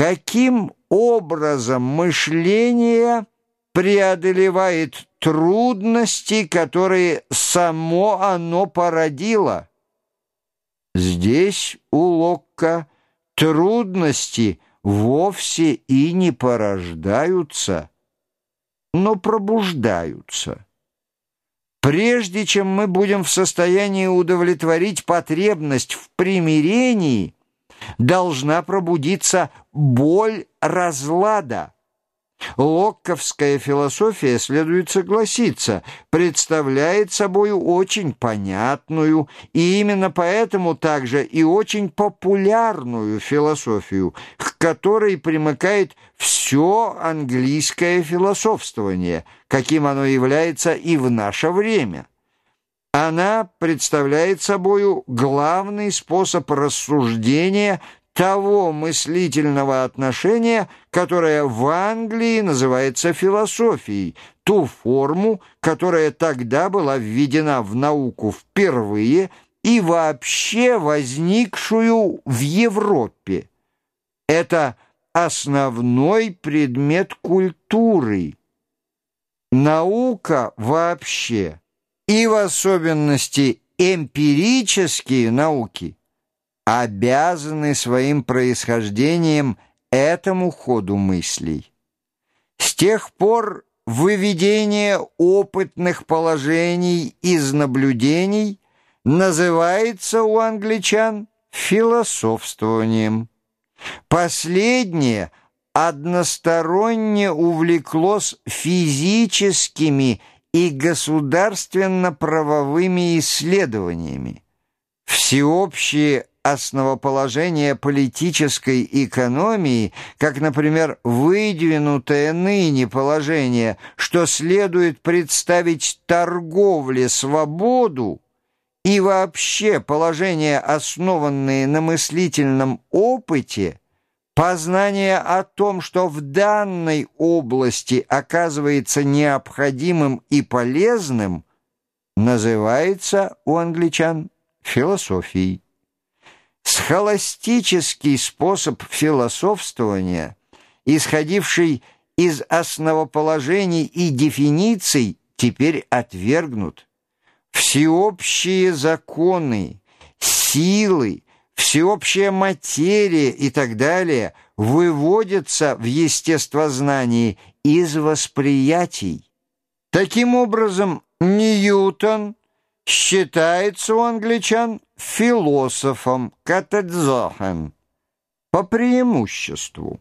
каким образом мышление преодолевает трудности, которые само оно породило. Здесь у Локка трудности вовсе и не порождаются, но пробуждаются. Прежде чем мы будем в состоянии удовлетворить потребность в примирении, должна пробудиться боль разлада. Локковская философия, следует согласиться, представляет собою очень понятную и именно поэтому также и очень популярную философию, к которой примыкает все английское философствование, каким оно является и в наше время. Она представляет собою главный способ рассуждения того мыслительного отношения, которое в Англии называется философией, ту форму, которая тогда была введена в науку впервые и вообще возникшую в Европе. Это основной предмет культуры. Наука вообще, и в особенности эмпирические науки – обязаны своим происхождением этому ходу мыслей. С тех пор выведение опытных положений из наблюдений называется у англичан философствованием. Последнее односторонне увлеклось физическими и государственно-правовыми исследованиями. Всеобщие основоположение политической экономии, как, например, выдвинутое ныне положение, что следует представить торговле свободу, и вообще положения, основанные на мыслительном опыте, познание о том, что в данной области оказывается необходимым и полезным, называется у англичан философией. Схоластический способ философствования, исходивший из основоположений и дефиниций, теперь отвергнут. Всеобщие законы, силы, всеобщая материя и так далее выводятся в естествознании из восприятий. Таким образом, Ньютон считается у англичан философом Катедзохен по преимуществу.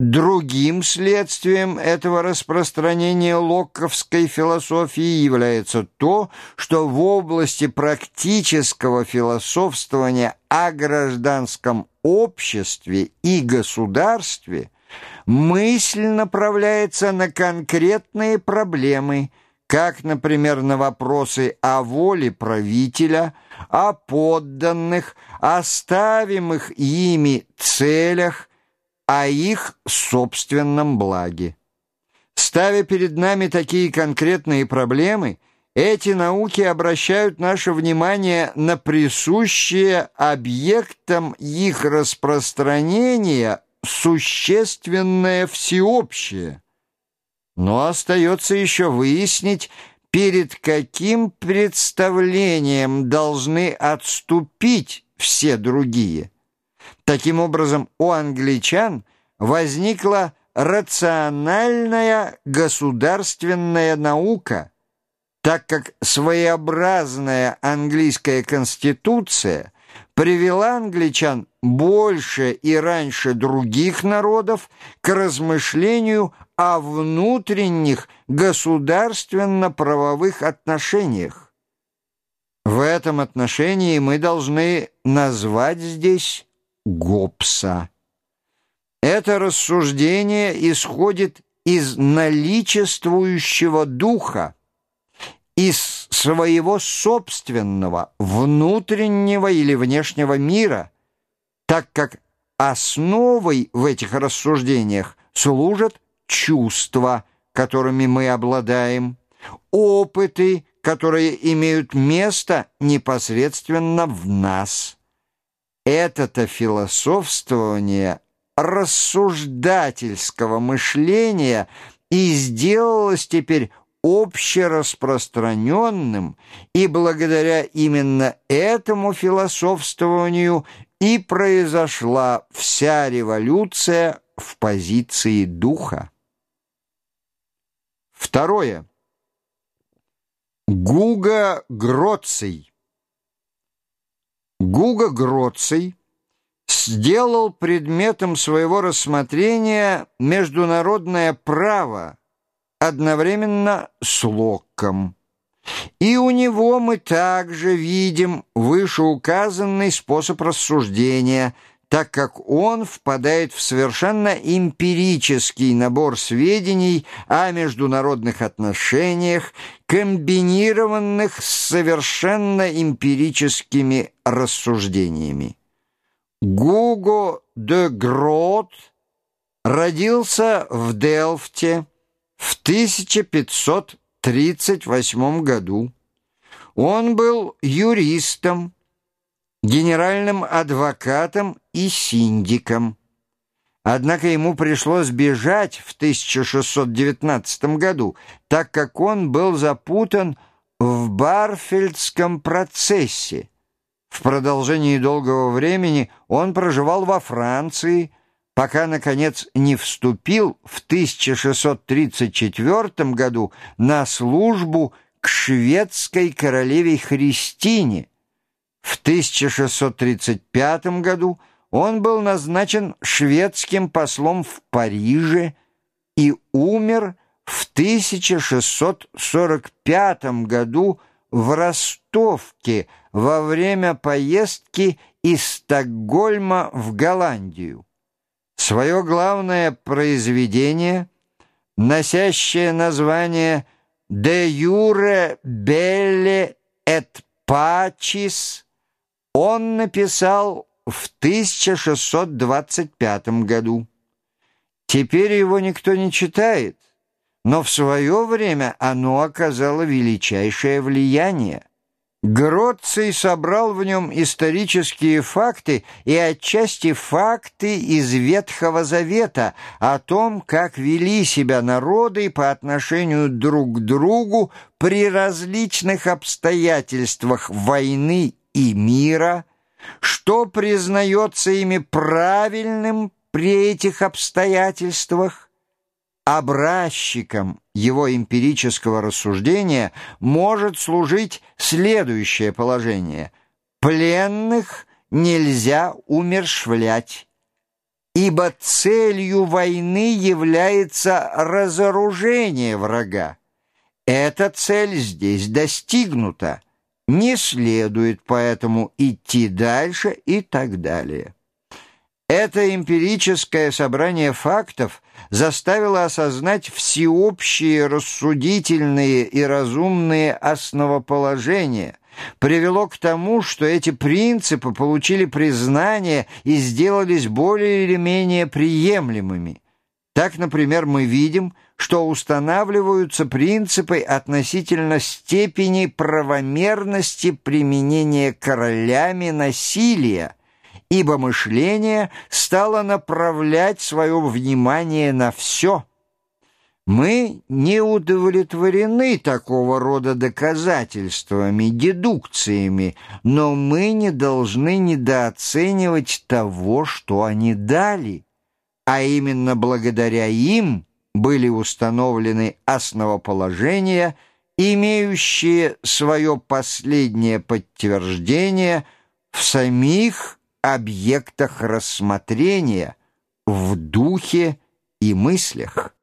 Другим следствием этого распространения локковской философии является то, что в области практического философствования о гражданском обществе и государстве мысль направляется на конкретные проблемы – как, например, на вопросы о воле правителя, о подданных, оставимых ими целях, о их собственном благе. Ставя перед нами такие конкретные проблемы, эти науки обращают наше внимание на присущее объектам их распространения существенное всеобщее – но остается еще выяснить, перед каким представлением должны отступить все другие. Таким образом, у англичан возникла рациональная государственная наука, так как своеобразная английская конституция привела англичан больше и раньше других народов к размышлению о внутренних государственно-правовых отношениях. В этом отношении мы должны назвать здесь Гоббса. Это рассуждение исходит из наличествующего духа, из своего собственного внутреннего или внешнего мира, так как основой в этих рассуждениях служат чувства, которыми мы обладаем, опыты, которые имеют место непосредственно в нас. Это-то философствование рассуждательского мышления и сделалось теперь общераспространенным, и благодаря именно этому философствованию и произошла вся революция в позиции духа. Второе. Гуга Гроций. Гуга Гроций сделал предметом своего рассмотрения международное право одновременно с Локком. И у него мы также видим вышеуказанный способ рассуждения, так как он впадает в совершенно эмпирический набор сведений о международных отношениях, комбинированных с совершенно эмпирическими рассуждениями. Гуго де Грот родился в Делфте в 1538 году. Он был юристом, генеральным адвокатом и синдиком. Однако ему пришлось бежать в 1619 году, так как он был запутан в Барфельдском процессе. В продолжении долгого времени он проживал во Франции, пока, наконец, не вступил в 1634 году на службу к шведской королеве Христине, в 1635 году он был назначен шведским послом в Париже и умер в 1645 году в Ростовке во время поездки из Стокгольма в Голландию. Свое главное произведение, носящее название «De jure belle et pacis», он написал в 1625 году. Теперь его никто не читает, но в свое время оно оказало величайшее влияние. Гроций собрал в нем исторические факты и отчасти факты из Ветхого Завета о том, как вели себя народы по отношению друг к другу при различных обстоятельствах войны и мира, что признается ими правильным при этих обстоятельствах, образчиком его эмпирического рассуждения может служить следующее положение. Пленных нельзя умершвлять, ибо целью войны является разоружение врага. Эта цель здесь достигнута не следует поэтому идти дальше и так далее. Это эмпирическое собрание фактов заставило осознать всеобщие рассудительные и разумные основоположения, привело к тому, что эти принципы получили признание и сделались более или менее приемлемыми. Так, например, мы видим, что устанавливаются принципы относительно степени правомерности применения королями насилия, ибо мышление стало направлять свое внимание на все. Мы не удовлетворены такого рода доказательствами, дедукциями, но мы не должны недооценивать того, что они дали, а именно благодаря им – были установлены основоположения, имеющие свое последнее подтверждение в самих объектах рассмотрения, в духе и мыслях.